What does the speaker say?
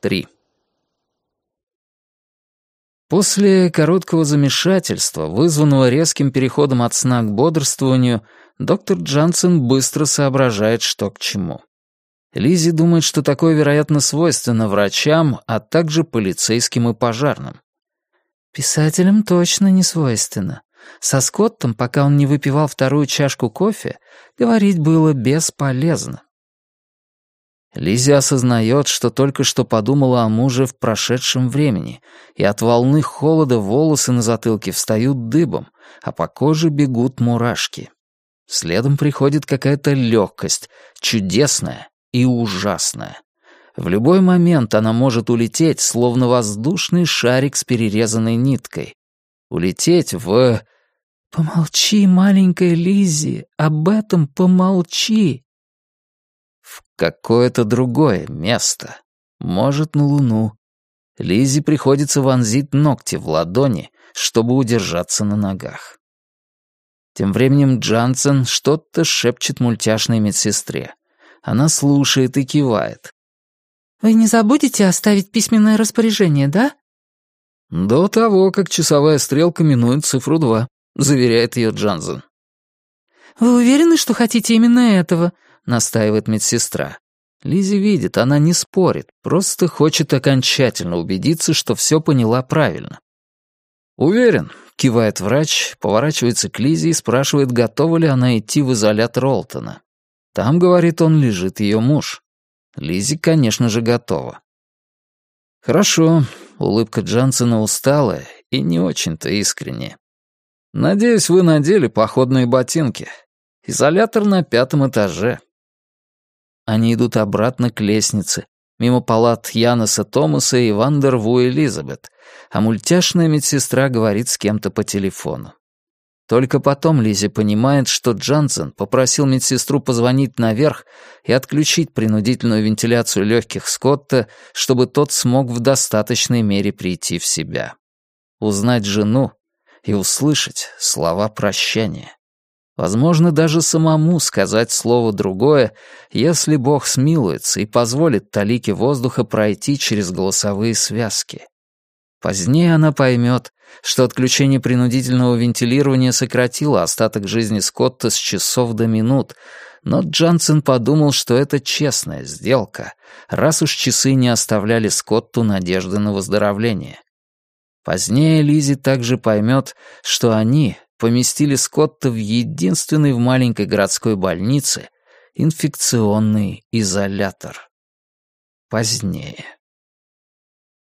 3. После короткого замешательства, вызванного резким переходом от сна к бодрствованию, доктор Джансен быстро соображает, что к чему. Лизи думает, что такое, вероятно, свойственно врачам, а также полицейским и пожарным. Писателям точно не свойственно. Со Скоттом, пока он не выпивал вторую чашку кофе, говорить было бесполезно. Лизи осознает, что только что подумала о муже в прошедшем времени, и от волны холода волосы на затылке встают дыбом, а по коже бегут мурашки. Следом приходит какая-то легкость, чудесная и ужасная. В любой момент она может улететь, словно воздушный шарик с перерезанной ниткой. Улететь в... «Помолчи, маленькая Лизи, об этом помолчи!» Какое-то другое место. Может, на Луну. Лизи приходится вонзить ногти в ладони, чтобы удержаться на ногах. Тем временем Джансен что-то шепчет мультяшной медсестре. Она слушает и кивает. «Вы не забудете оставить письменное распоряжение, да?» «До того, как часовая стрелка минует цифру два», — заверяет ее Джансен. «Вы уверены, что хотите именно этого?» — настаивает медсестра. Лизи видит, она не спорит, просто хочет окончательно убедиться, что все поняла правильно. «Уверен», — кивает врач, поворачивается к Лизе и спрашивает, готова ли она идти в изолятор Олтона. Там, говорит он, лежит ее муж. Лизи, конечно же, готова. «Хорошо», — улыбка Джансена усталая и не очень-то искренняя. «Надеюсь, вы надели походные ботинки. Изолятор на пятом этаже». Они идут обратно к лестнице, мимо палат Яноса Томаса и Вандерву Элизабет, а мультяшная медсестра говорит с кем-то по телефону. Только потом Лизи понимает, что Джансен попросил медсестру позвонить наверх и отключить принудительную вентиляцию легких Скотта, чтобы тот смог в достаточной мере прийти в себя. Узнать жену и услышать слова прощания. Возможно, даже самому сказать слово другое, если Бог смилуется и позволит талике воздуха пройти через голосовые связки. Позднее она поймет, что отключение принудительного вентилирования сократило остаток жизни Скотта с часов до минут, но Джансен подумал, что это честная сделка, раз уж часы не оставляли Скотту надежды на выздоровление. Позднее Лизи также поймет, что они поместили Скотта в единственный в маленькой городской больнице инфекционный изолятор. Позднее.